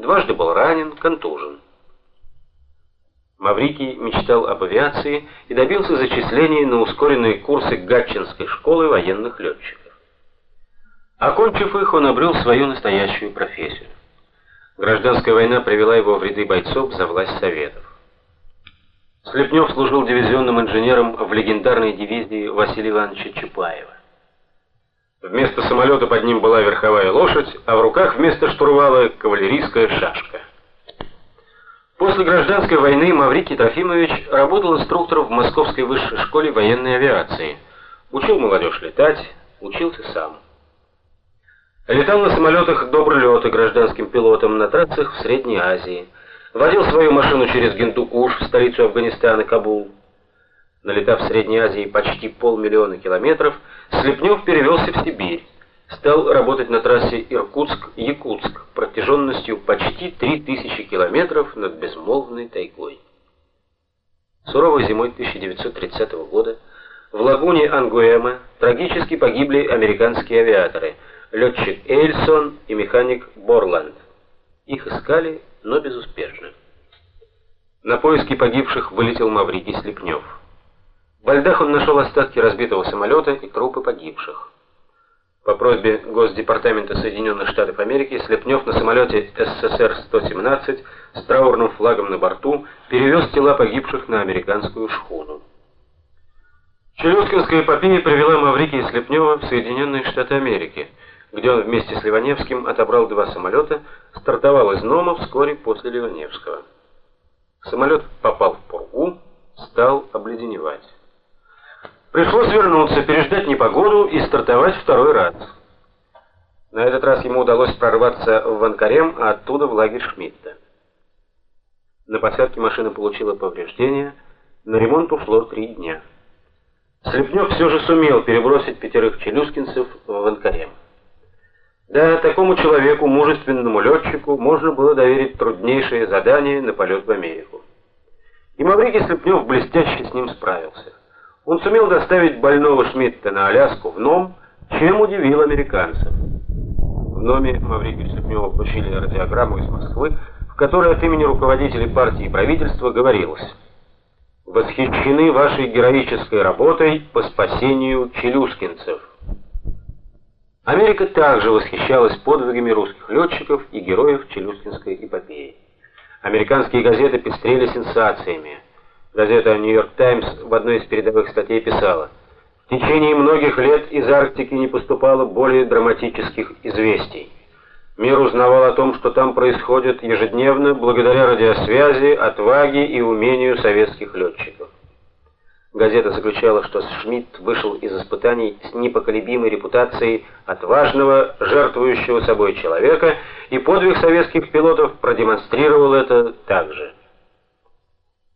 дважды был ранен, контужен. Маврикий мечтал об авиации и добился зачисления на ускоренные курсы Гатчинской школы военных летчиков. Окончив их, он обрел свою настоящую профессию. Гражданская война привела его в ряды бойцов за власть Советов. Слепнев служил дивизионным инженером в легендарной дивизии Василия Ивановича Чапаева. Вместо самолета под ним была верховая лошадь, а в руках вместо штурвала кавалерийская шашка. После гражданской войны Маврикий Трофимович работал инструктором в Московской высшей школе военной авиации. Учил молодежь летать, учился сам. Летал на самолетах добролет и гражданским пилотом на трассах в Средней Азии. Водил свою машину через Гиндукуш, столицу Афганистана, Кабул. Налетав в Средней Азии почти полмиллиона километров, Слепнев перевелся в Сибирь стал работать на трассе Иркутск-Якутск протяженностью почти 3000 километров над безмолвной тайгой. Суровой зимой 1930 года в лагуне Ангуэма трагически погибли американские авиаторы, летчик Эйлсон и механик Борланд. Их искали, но безуспешно. На поиски погибших вылетел Маврикий Слепнев. В льдах он нашел остатки разбитого самолета и трупы погибших. По просьбе Госдепартамента Соединенных Штатов Америки Слепнев на самолете СССР-117 с траурным флагом на борту перевез тела погибших на американскую шхуну. Челюскинская эпопея привела Маврикия Слепнева в Соединенные Штаты Америки, где он вместе с Ливаневским отобрал два самолета, стартовал из Нома вскоре после Ливаневского. Самолет попал в пургу, стал обледеневать. Пришлось вернуться, переждать непогоду и стартовать второй раз. На этот раз ему удалось прорваться в Ванкарем, а оттуда в лагерь Шмидта. На посадке машина получила повреждения, на ремонт ушло три дня. Слепнев все же сумел перебросить пятерых челюскинцев в Ванкарем. Да, такому человеку, мужественному летчику, можно было доверить труднейшее задание на полет в Америку. И Маврикий Слепнев блестяще с ним справился. Он сумел доставить больного Шмидта на Аляску в Ном, чем удивил американцев. В Номе Маврикию Слепневу получили радиограмму из Москвы, в которой от имени руководителей партии и правительства говорилось «Восхищены вашей героической работой по спасению челюскинцев». Америка также восхищалась подвигами русских летчиков и героев челюскинской эпопеи. Американские газеты пестрели сенсациями. Газета «Нью-Йорк Таймс» в одной из передовых статей писала: "В течение многих лет из Арктики не поступало более драматических известий. Мир узнавал о том, что там происходит ежедневно благодаря радиосвязи, отваге и умению советских летчиков. Газета заключала, что Шмидт вышел из испытаний с непоколебимой репутацией отважного, жертвующего собой человека, и подвиг советских пилотов продемонстрировал это также.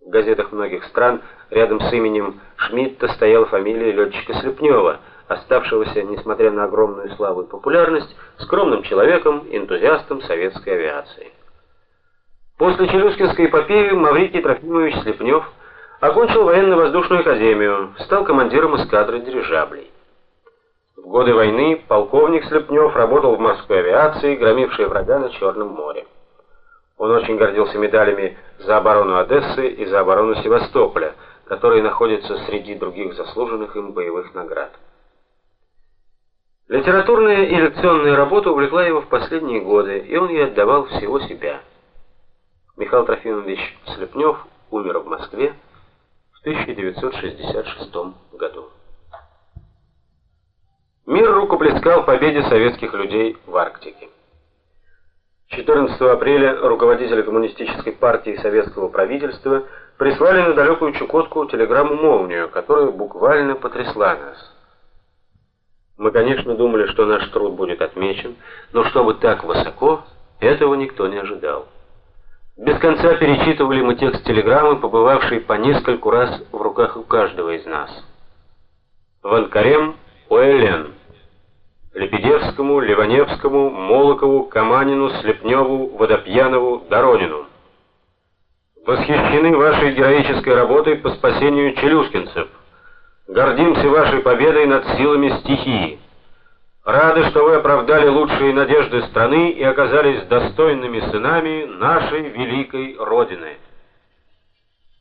В газетах многих стран рядом с именем Шмидта стояла фамилия летчика Слепнева, оставшегося, несмотря на огромную славу и популярность, скромным человеком, энтузиастом советской авиации. После Челюскинской эпопеи Маврикий Трофимович Слепнев окончил военно-воздушную академию, стал командиром эскадры дирижаблей. В годы войны полковник Слепнев работал в морской авиации, громившей врага на Черном море. Он очень гордился медалями за оборону Одессы и за оборону Севастополя, которые находятся среди других заслуженных им боевых наград. Литературная и лекционная работа увлекла его в последние годы, и он ей отдавал всего себя. Михаил Трофимович Слепнев умер в Москве в 1966 году. Мир рукоплескал победе советских людей в Арктике. 14 апреля руководители коммунистической партии советского правительства прислали на далекую Чукотку телеграмму-молнию, которая буквально потрясла нас. Мы, конечно, думали, что наш труд будет отмечен, но чтобы так высоко, этого никто не ожидал. Без конца перечитывали мы текст телеграммы, побывавшей по нескольку раз в руках у каждого из нас. Ванкарем Уэлен Лебедевскому, Ливаневскому, Молокову, Каманину, Слепневу, Водопьянову, Доронину. Восхищены вашей героической работой по спасению челюскинцев. Гордимся вашей победой над силами стихии. Рады, что вы оправдали лучшие надежды страны и оказались достойными сынами нашей великой Родины.